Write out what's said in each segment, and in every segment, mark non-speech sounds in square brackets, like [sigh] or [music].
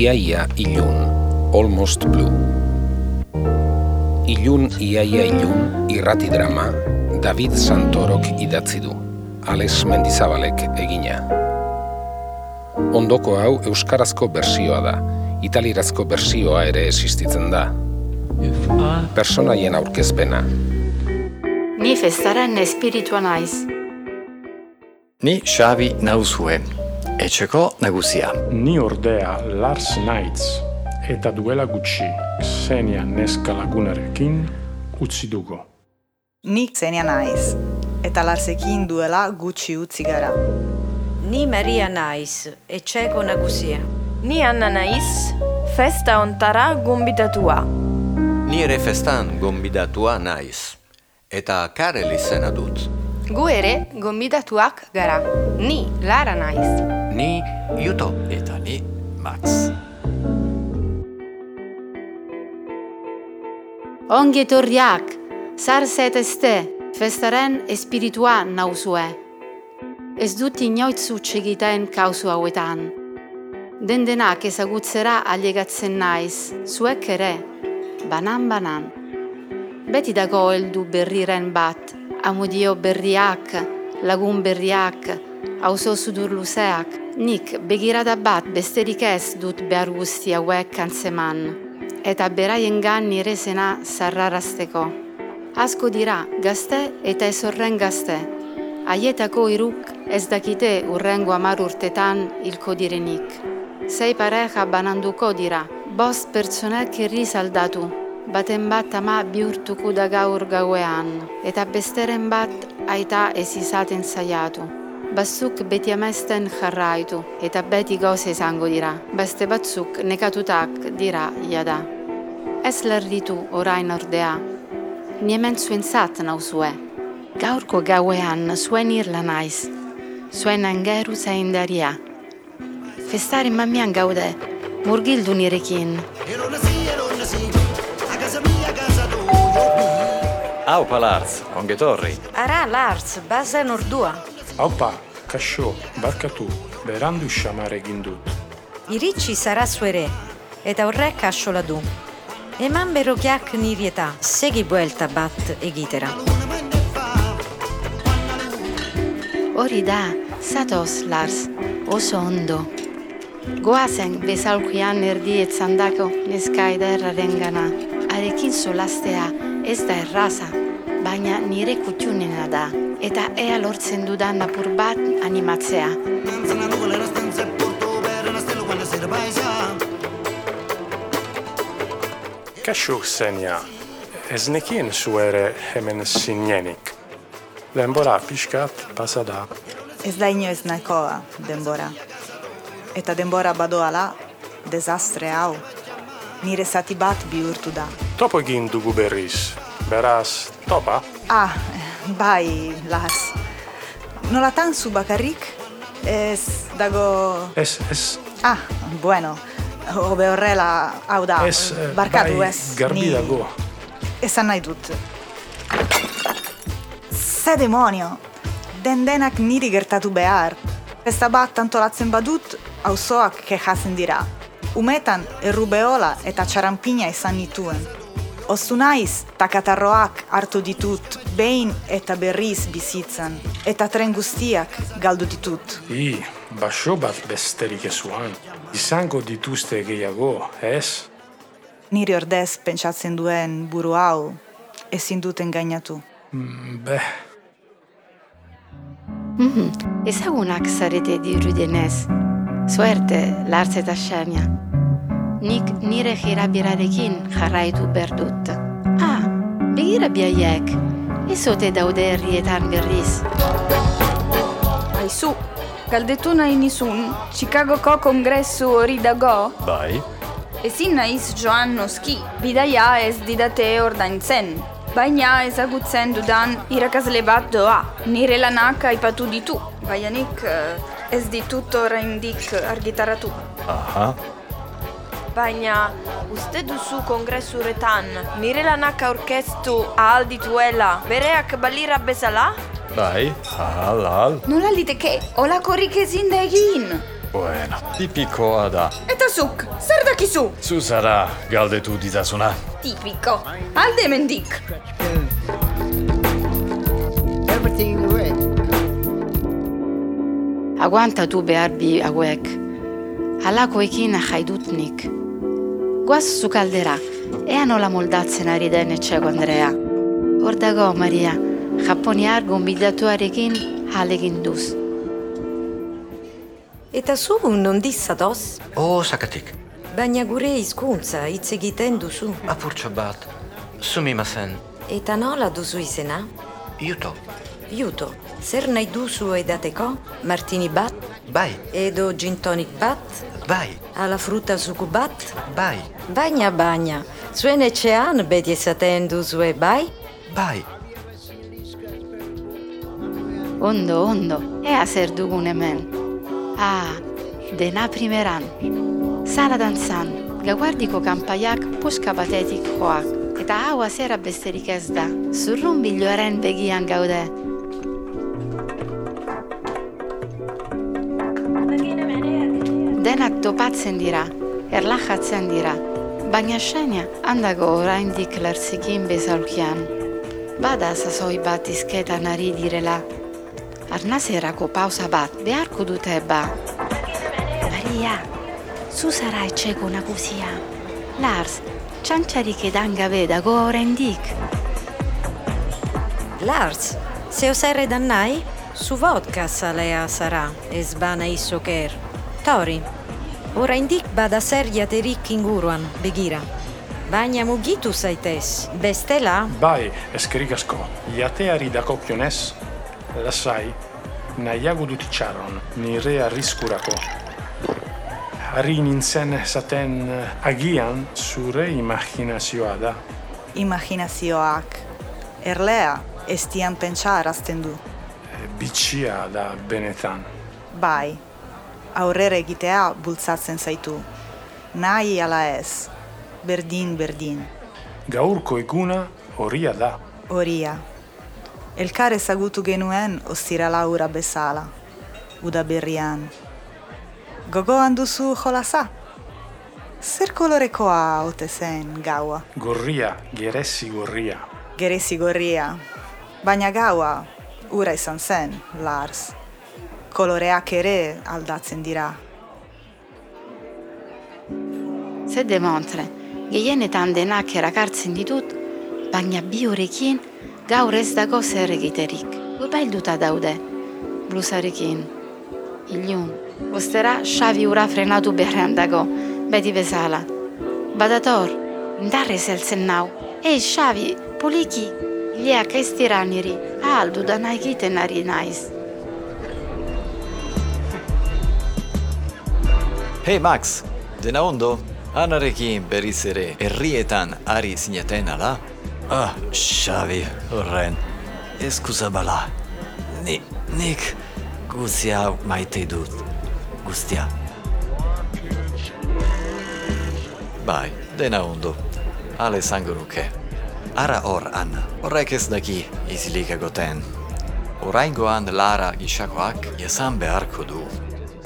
Iaia ilun, almost blue. Ilun iaia ilun irrati drama David Santorok idatzi du, Alex Mendizabalek egina. Ondoko hau euskarazko bersioa da, italirazko bersioa ere existitzen da. Personaien aurkezpena. Ni festaren espiritua naiz. Ni Xabi nauzue, etxeko nagusia. Ni ordea Lars Naitz eta duela gutxi Xenia neska lagunarekin utzi dugu. Ni Xenia naiz eta Larsekin duela gutxi utzi gara. Ni Maria naiz, etxeko nagusia. Ni Anna naiz, festa ontara gombitatua. Ni ere festan gombidatua naiz. Eta Karel izena dut. Gu ere gombidatuak gara. Ni Lara naiz. Ni Juto. Eta ni Max. Ongi etorriak, zarzet ezte, festaren espiritua nauzue. Ez dut inoitz egiten kauzu hauetan. Den denak ezagutzera alegatzen naiz, zuek ere, banan-banan. Beti dago heldu berriren bat, amudio berriak, lagun berriak, auzo sudur luzeak, nik begirada bat besterik ez dut behar guzti hauek antzeman, eta beraiengan nire zena zarrarazteko. Asko dira gazte eta ez horren gazte, haietako iruk ez dakite urrengo amar urtetan hilko direnik. Sei pareja bananduko dira, bost pertsonak irriz aldatu, baten bat ama bihurtuko da gaur gauean, eta besteren bat aita ez izaten zaiatu. Batzuk beti amazten jarraitu, eta beti gauza izango dira, beste batzuk nekatutak dira jada. Ez lerditu orain ordea, niemen zuen zat nauzue. Gaurko gauean zuen irla naiz, zuen angeru zaindaria. Festari mamian gaude, murgildu nirekin. Aupa Lars, ongetorri. Ara, Lars, bazen ordua. Haupa, kaxo, barkatu, berandu xamar egin dut. Iritsi zara zuere, eta horrek asola du. Eman berokiak niri eta segi buelta bat egitera. Hori da, zatoz, Lars, oso ondo. Goazen bezalkuian erdi etzandako neska ederraren gana. Arekin solastea ez da erraza, baina nire kutxunena da. Eta ea lortzen dudan apur bat animatzea. Kaxo Xenia, ez nekien zu ere hemen zinenik. Denbora pixkat pasa da. Ez da inoiz nahikoa denbora. Eta denbora badoala, desastre hau. Nire zati bat bihurtu da. Topo egin dugu berriz, beraz, topa? Ah, bai, Lars. Nolatan zu bakarrik? Ez dago... Ez, ez, Ah, bueno, hobe horrela, hau da, ez, eh, barkatu bai, ez. garbi ni- dago. Esan nahi dut. Ze demonio! Den denak niri gertatu behar. Festa bat antolatzen badut, auzoak kejatzen dira. Umetan errubeola eta txarampina izan nituen. Oztu naiz, takatarroak hartu ditut, behin eta berriz bizitzan. Eta tren guztiak galdu ditut. I, baso bat besterik ezuan. Izango dituzte gehiago, ez? Niri ordez pentsatzen duen buru hau, ezin duten gainatu. Beh, Mhm, ezagunak zarete dirudienez. Suerte, Lars eta Xenia. Nik nire jirabirarekin jarraitu berdut. Ah, begira biaiek. Ez ote daude herrietan berriz. Aizu, galdetu nahi nizun, Chicagoko kongresu hori dago? Bai. Ezin naiz joan noski, bidaia ez didate ordaintzen. Baina ezagutzen dudan irakasle bat doa. Nire lanak aipatu ditu, baina nik eh, ez ditut oraindik argitaratu. Aha. Baina, uste duzu kongresuretan nire lanak aurkeztu ahal dituela bereak balira bezala? Bai, ahal, ahal. Nola liteke, olakorik ezin da egin. Bueno, tipikoa da. Eta zuk, zer dakizu? Zu zara galdetu didazuna. Tipiko, alde mendik. Aguantatu behar bi hauek. Halakoekin jaidutnik. Guaz zukaldera, ea nola moldatzen ari den etxego Andrea. Hor dago, Maria, Japoniar gonbidatuarekin halegin duz. Eta zu nondiz zatoz? Oh, sakatik. Baina gure hizkuntza hitz egiten duzu. Apurtxo bat. Sumimasen. Eta nola duzu izena? Juto. Juto, zer nahi duzu edateko? Martini bat? Bai. Edo gin tonic bat? Bai. Ala fruta zuku bat? Bai. Baina, baina, zuen etxean beti esaten duzue bai? Bai. Ondo, ondo, ea zer dugun hemen. Ah, dena primeran. Sala dantzan, gauardiko kanpaiak puska batetik joak. Eta hau azera besterik ez da, zurrun biloaren begian gaude. Denak topatzen dira, erlajatzen dira, baina saina handago oraindik lertzikin bezalkian. Bada zazoi bat izketan ari direla. Arnazerako pausa bat beharko dute ba. Maria, zu zara etxeko nagusia. Lars, txantxarik edan gabe dago oraindik. Lars, zeo zer edan nahi? Zu vodka zalea zara, ez bana izoker. Tori, oraindik bada zer jaterik inguruan, begira. Baina mugitu zaitez, bestela, Bai, eskerik asko. Jateari dakokionez, lasai, nahiago dut itxaron, nire arriskurako. Ari nintzen esaten agian zure imaginazioa da. Imaginazioak. Erlea, ez dian pentsa arazten du. Eh, Bitxia da benetan. Bai, aurrera egitea bultzatzen zaitu. Nahi ala ez, berdin berdin. Gaurko eguna horia da. Horia. Elkar ezagutu genuen ostirala ura bezala. Uda berrian. Gogoan duzu jolasa? Zer kolorekoa ote zen gaua? Gorria, gerezi gorria. Gerezi gorria. Baina gaua, ura izan zen, Lars. Koloreak ere aldatzen dira. Ze demontre, gehienetan denak erakartzen ditut, baina bi horrekin gaur ez dago zer egiterik. Upailduta daude, blusarekin, ilun. Ostera, Xavi ura frenatu beharrean dago, beti bezala. Badator, indarrez heltzen nau. Ei, Xavi, poliki, ileak ez dira niri, ahal dudana egiten ari naiz. Hei Max, dena ondo? Anarekin berriz ere herrietan ari zineten ala? Ah, Xavi, horren, eskuzabala. Ni, nik guzia maite dut, guztia. Bai, dena ondo, ale zango nuke. Ara hor, Anna, horrek ez daki izilik egoten. Oraingoan Lara gixakoak jasan beharko du.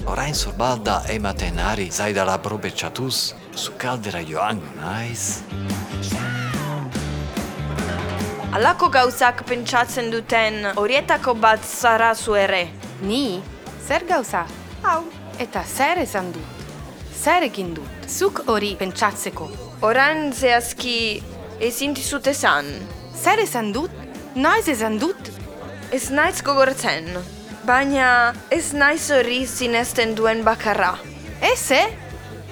Orain zorbalda ematen ari zaidala probetxatuz, sukaldera joango naiz. Alako gauzak pentsatzen duten horietako bat zara zu ere. Ni, zer gauza? Hau, Eta zer esan dut? Zer egin dut? Zuk hori pentsatzeko. oran zehazki ezin dizut esan. Zer esan dut? Noiz esan dut? Ez naiz gogoratzen, baina ez naiz hori sinesten duen bakarra. Ez, eh?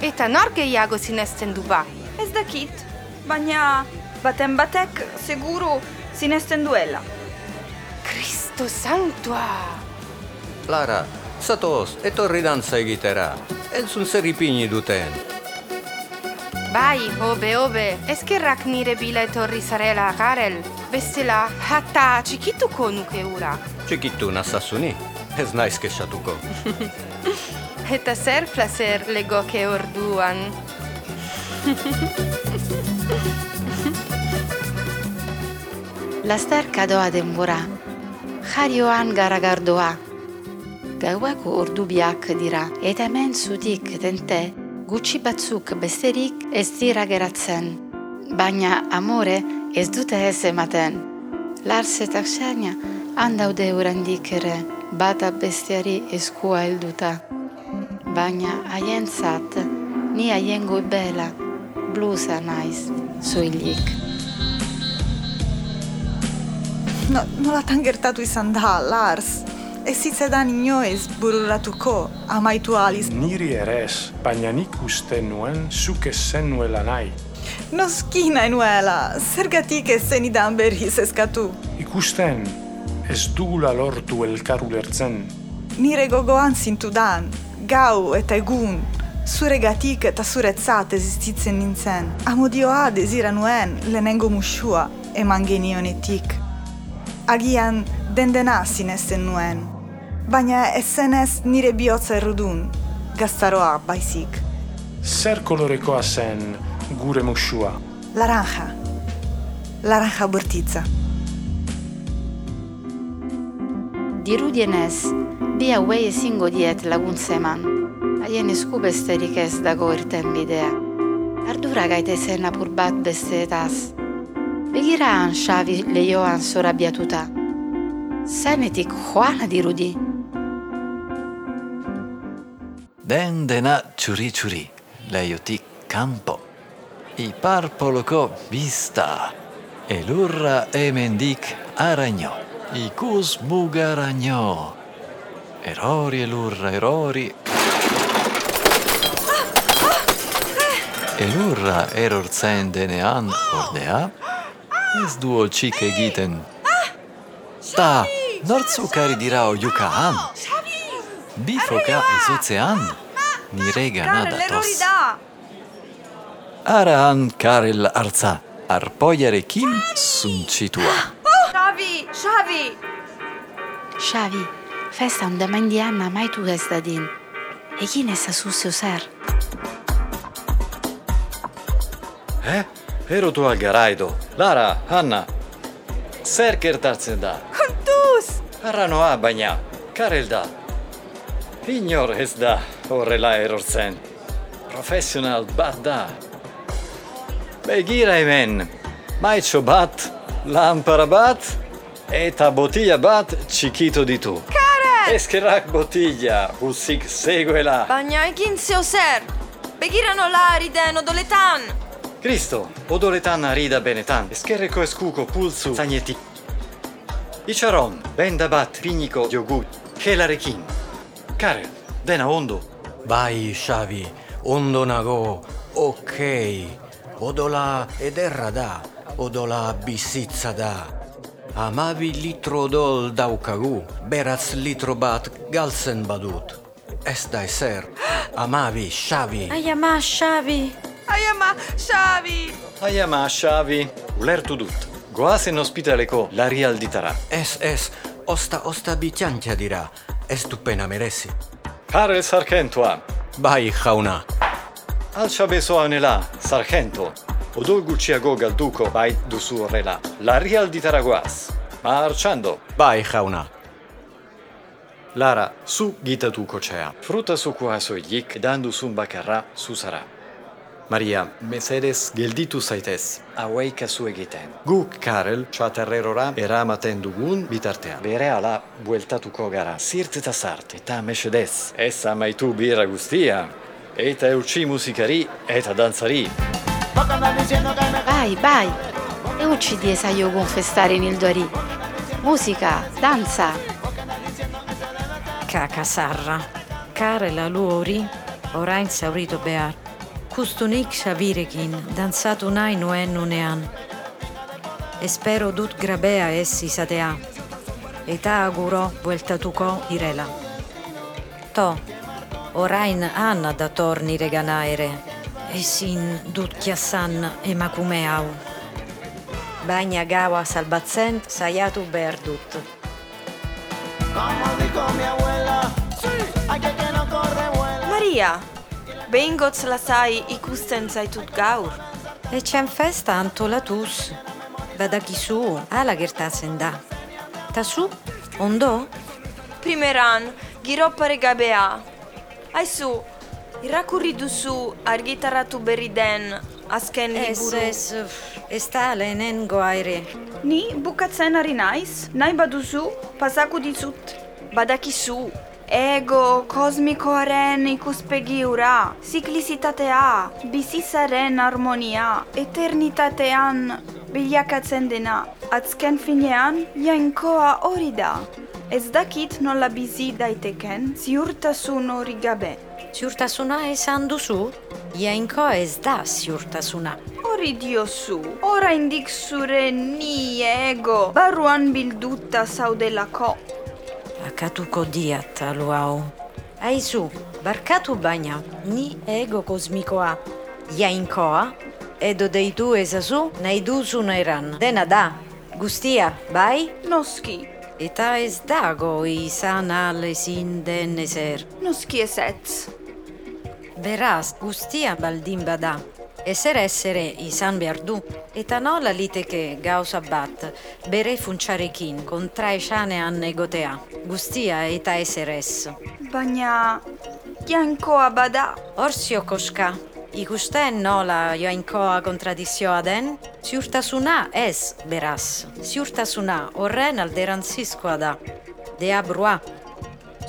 Eta nor gehiago sinesten du ba? Ez dakit, baina baten batek seguru sinesten duela. Cristo santua! Lara, zatoz, etorri dantza egitera. Entzun zer ipini duten. Bai, hobe, hobe, eskerrak nire bila etorri zarela, Karel. Bestela, hatta txikituko nuke ura. Txikitu nazazuni, ez naiz kexatuko. [laughs] Eta zer placer legoke orduan. [laughs] Laster kadoa denbora, jarioan garagardoa. Gauak ordu biak dira, eta hemen zutik tente, gutxi batzuk besterik ez dira geratzen. Baina amore ez dute ez ematen. Lars eta Xenia handaude urandik ere, bata besteari eskua helduta. Baina haien zat, ni haien goibela, blusa naiz, soilik. No, nolatan gertatu izan da, Lars. Ez zitzedan inoiz bururatuko amaitu aliz. Niri ere ez, baina nik uste nuen zuk ez zenuela nahi. Noski nahi nuela, zergatik ez zenidan berriz eskatu. Ikusten, ez dugula lortu elkar ulertzen. Nire gogoan zintudan, gau eta egun, zuregatik eta zuretzat existitzen nintzen. Amodioa dezira nuen lehenengo musua eman genionetik. Agian dendena sinesten nuen, baina ezenez nire bihotza errudun, gaztaroa baizik. Zer kolorekoa zen gure musua? Laranja. Laranja bortitza. Dirudienez, bi hauei ezingo diet laguntza eman. Haien esku besterik ez dago irten bidea. Ardura gaitezen apur bat besteetaz. Begiraan Xavi lehioan zorabiatuta. Zenetik joan dirudi. dendena ciuri ciuri, leioti campo. I parpoloco vista, e l'urra e elurra emendic aragnò, icus mugaragnò. Erori e elurra erori. Elurra eror denean ordea, es duo cic egiten. Ta, nortzu cari dirao yucahan. Bifoka izotzean, nire gana datoz. Araan Karel hartza, arpoiarekin zuntxitua. Xavi, Xavi! Xavi, festa undamendian amaitu ez dadin. Egin ezazu zer. Eh? Erotua garaido. Lara, Hanna, zer gertatzen da? Kontuz! Arranoa baina, Karel da. Inor ez da horrela erortzen. Profesional bat da. Begira hemen, maitxo bat, lampara bat, eta botila bat txikito ditu. Karel! Eskerrak botila, huzik seguela. Baina egin zeo zer! Begira nola riden odoletan! Kristo, odoretan ari da benetan, eskerreko eskuko pulzu zainetik. Itxaron, benda bat piniko jogut, helarekin. Karel, dena ondo. Bai, Xavi, ondo nago, okei. Odola ederra da, odola bizitza da. Amabi litro odol daukagu, beraz litro bat galtzen badut. Ez da ezer, amabi, Xavi. Ai ama, Xavi. Ai ama, Xavi! Aiama, Xavi, ulertu dut. Goazen ospitaleko larrialditara. Ez, ez, osta, osta bitxantja dira. Ez du pena merezi. Karel Sargentoa, Bai, jauna. altxa besoa honela, Sargento. Odol gutxiago galduko bait duzu horrela. Larrialditara goaz. Marchando. Bai, jauna. Lara, zu gitatuko txea. Fruta zukoa soilik edan duzun bakarra zuzara. Maria, mesedez gelditu zaitez, hauei kasu egiten. Guk, Karel, txaterrerora eramaten dugun bitartean. Bere ala bueltatuko gara, zirt eta zart, eta mesedez. Ez amaitu bira guztia, eta eutxi musikari eta dantzari. Bai, bai, eutxi diezaiogun festaren ildoari. Musika, danza, Kaka sarra. Karela luori, orain zaurito behar. Kustunik Xavirekin, dantzatu nahi nuen nunean. Espero dut grabea ez izatea. Eta aguro bueltatuko irela. To, orain Anna dator nire gana ere. Ezin dut jasan emakume hau. Baina gaua salbatzen saiatu behar dut. Maria! Behingotz lasai ikusten zaitut gaur. Etxen festa antolatuz. Badakizu, ala gertatzen da. Ta zu, ondo? Primeran, giro paregabea. Aizu, irakurri duzu argitaratu berri den azken Ez, liburu. ez, ez da lehenengo aire. Ni bukatzen ari naiz, nahi baduzu, pasako dizut. Badakizu, ego kosmikoaren ikuspegi ura, ziklizitatea, bizizaren harmonia, eternitatean bilakatzen dena. Azken finean, jainkoa hori da. Ez dakit nola bizi daiteken, ziurtasun hori gabe. Ziurtasuna esan duzu, jainkoa ez da ziurtasuna. Hori diozu, oraindik zure ni ego, barruan bilduta zaudelako. Akatuko diat alu hau. Aizu, barkatu baina, ni ego kosmikoa, jainkoa, edo deitu ezazu nahi duzun eran. Dena da, guztia, bai? Noski, Eta ez dago izan al ezin den ezer. noski ezetz. Beraz, guztia baldin bada. Ezer ezere izan behar du. Eta nola liteke gauza bat bere funtsarekin kontra esanean egotea. Guztia eta ezer ez. Baina, jainkoa bada, Horzio koska, ikusten nola joainkoa kontradizioa den, ziurtasuna ez beraz. Ziurtasuna horren alderantzizkoa da. Deabrua.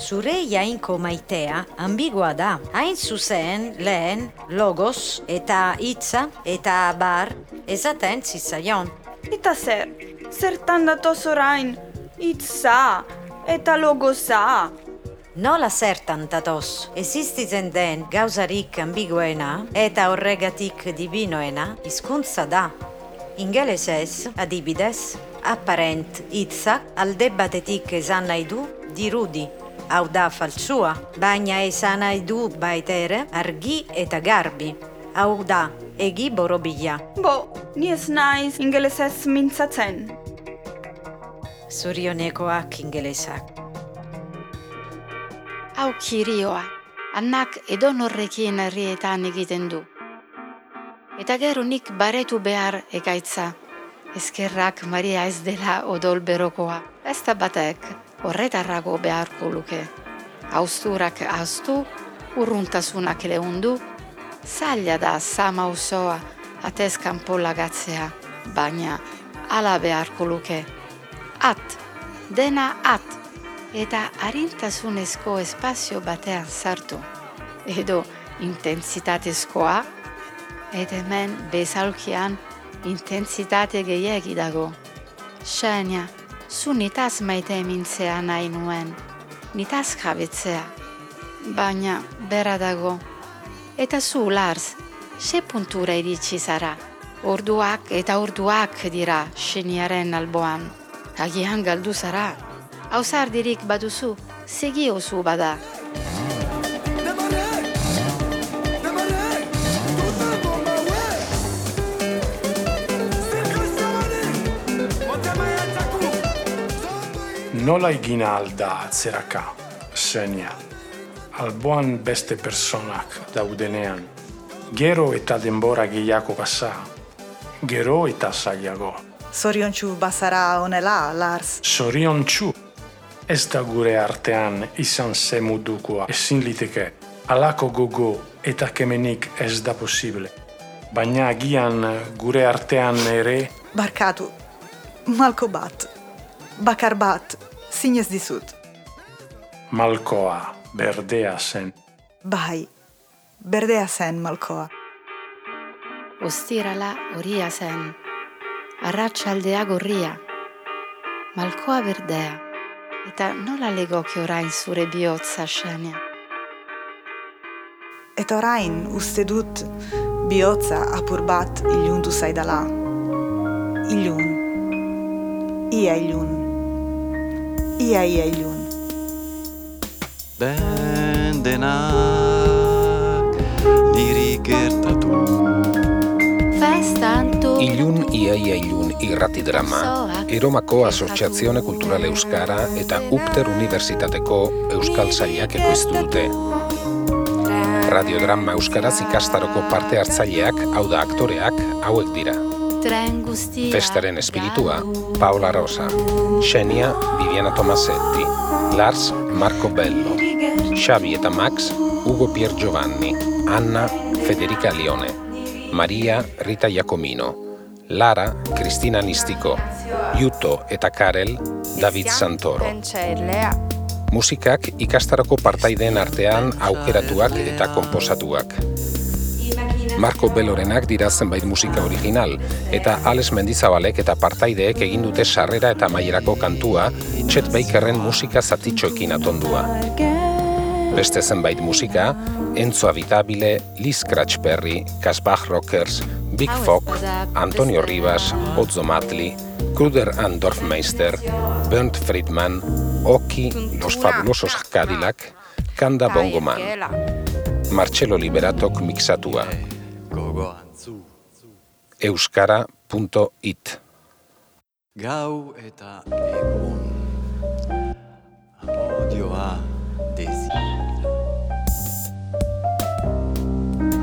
Zure jainko maitea ambigua da. Hain zuzen lehen logos eta hitza eta bar ezaten zitzaion. eta zer, zertan datoz orain, itza eta logoza. Nola zertan datoz, existitzen den gauzarik ambiguena eta horregatik divinoena hizkuntza da. Ingelesez, adibidez, apparent hitzak alde batetik esan nahi du dirudi. Hau da faltsua, baina esan nahi du baita ere argi eta garbi. Hau da, egi borobila. Bo, ni ez naiz ingelesez mintzatzen. Zorionekoak ingelesak. Hau kirioa, anak edonorrekin herrietan egiten du. Eta gero nik baretu behar ekaitza. Ezkerrak Maria ez dela odol berokoa. Ez da batek horretarrago beharko luke. Austurak astu, urruntasunak lehundu, zaila da sama osoa atez kanpo lagatzea, baina ala beharko luke. At, dena at, eta harintasunezko espazio batean sartu. Edo intentsitatezkoa, eta hemen bezalkian intentsitate gehiagi dago. Xenia, zu nitaz maite mintzea nahi nuen, nitaz jabetzea. Baina, bera dago. Eta zu, Lars, se puntura iritsi zara. Orduak eta orduak dira xeniaren alboan. Agian galdu zara. Hauzardirik baduzu, segi osu bada. Nola egina alda atzeraka, Xenia. Alboan beste personak daudenean. Gero eta denbora gehiago pasa. Gero eta zailago. Zoriontsu bazara honela, Lars. Zorion txu. Ez da gure artean izan zemudukoa ezin liteke. Alako gogo eta kemenik ez da posible. Baina agian gure artean ere Barkatu, malko bat, bakar bat, zinez dizut. malkoa berdea zen. Bai, berdea zen malkoa. Ostirala horia zen, arratsaldea gorria, malkoa berdea, eta nola legoke orain zure bihotza xenia. Eta orain uste dut bihotza apur bat ilundu zaidala. Ilun. Ia ilun. Ia ia ilun. Den denak niri gertatu Festantu Ilun iaia ilun irrati drama, Eromako Asoziazione Kulturale Euskara eta Upter Unibertsitateko Euskal Sailak ekoiztu dute. Radiodrama Euskaraz ikastaroko parte hartzaileak, hau da aktoreak, hauek dira. Festaren espiritua, Paola Rosa, Xenia, Viviana Tomasetti, Lars Marco Bello, Xavi eta Max, Hugo Pier Giovanni, Anna, Federica Lione, Maria, Rita Iacomino, Lara, Cristina Nistiko, Juto eta Karel, David Santoro. Musikak ikastarako partaideen artean aukeratuak eta konposatuak. Marco Belorenak dira zenbait musika original, eta Alex Mendizabalek eta partaideek egin dute sarrera eta maierako kantua, Chet Bakerren musika zatitxoekin atondua. Beste zenbait musika, Enzo Abitabile, Liz Cratch Perry, Kasbach Rockers, Big Fok, Antonio Rivas, Ozzo Matli, Kruder and Dorfmeister, Bernd Friedman, Oki, Los Fabulosos Cadillac, Kanda Bongoman. Marcelo Liberatok mixatua euskara.it Gau eta egun Amodioa desira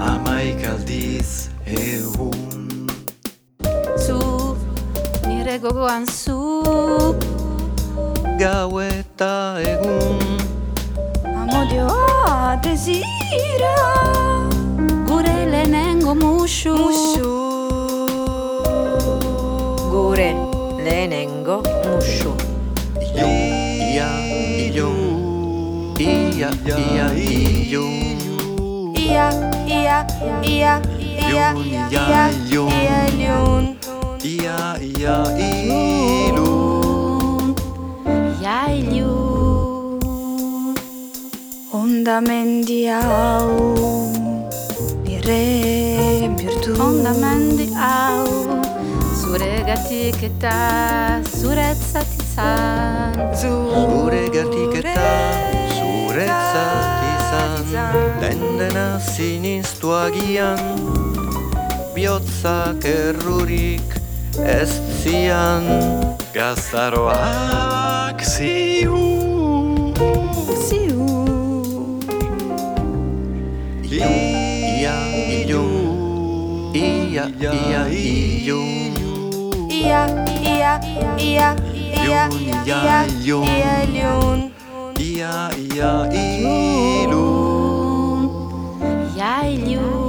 Amaik aldiz egun. Zu, nire gogoan zu. Gau eta egun. Amodioa desira Gure lehenengo musu Musu Gure lehenengo musu. Ia, ilun Ia, ia, ilun Ia, ia, ia, ia, Ilun, ia, ia, ilun ia, ilun Ia, ia, ilun Jailu Onda mendi hau Nire bihurtu Onda mendi hau Zure gatik eta zuretzat izan Zure gertik eta zuretzat izan Den dena siniztu agian Biotzak errurik ez zian. Gaztaroak ziu. Ziu. Ilun Ia, ia, ilun Ia, ia, ia, ia, Ilun, ia, ia, ilun ia, ilun Ia, ia, ilun